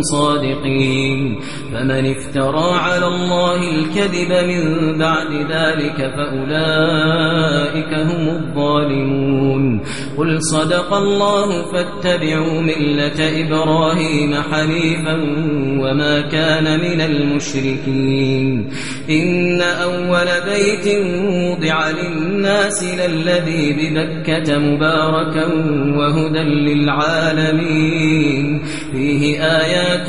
صادقين. فمن افترى على الله الكذب من بعد ذلك فأولئك هم الظالمون. قل صدق الله فاتبعوا ملة إبراهيم حنيفا وما كان من المشركين. إن أول بيت وضع للناس للذي ببكة مباركا وهدى للعالمين. فيه آيات آيات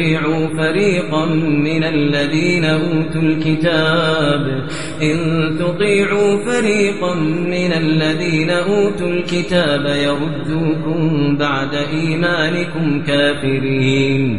تطيعوا فريقا من الذين أوتوا الكتاب. إن تطيعوا فريقا من الذين أوتوا الكتاب يردوكم بعد إيمانكم كافرين.